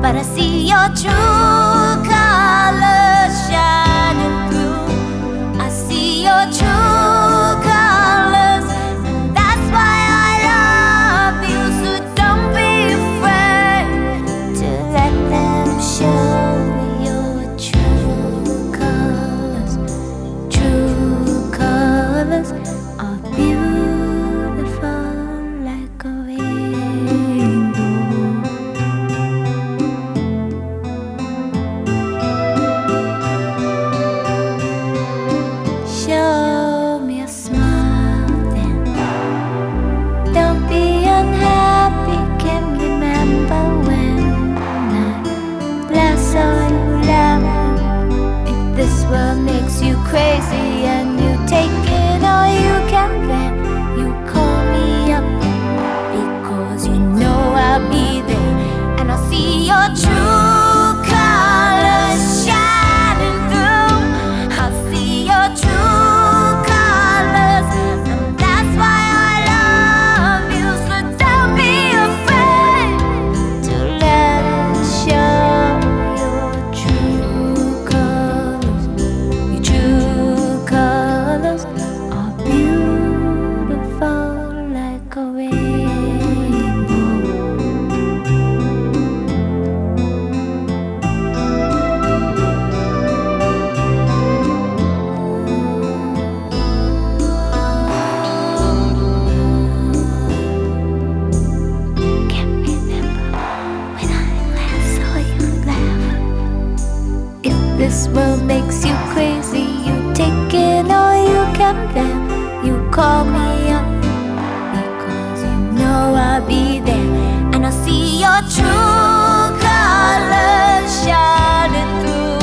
but I see your true colors. This world makes you crazy. You take it all you can bear. You call me up because you know I'll be there and I'll see your true colors shining through.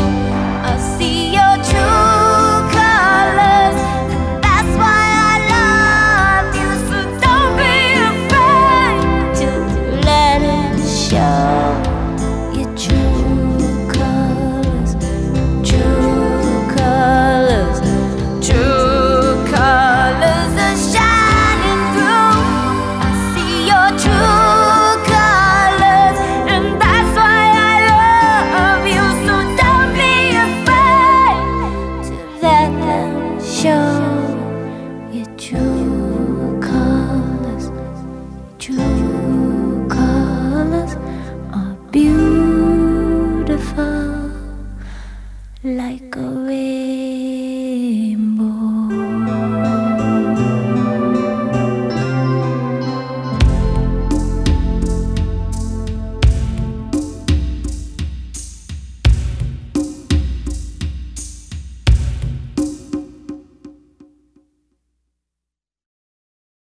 I'll see your true colors. That's why I love you. So don't be afraid to let it show. your true colors. True colors are beautiful like a wave.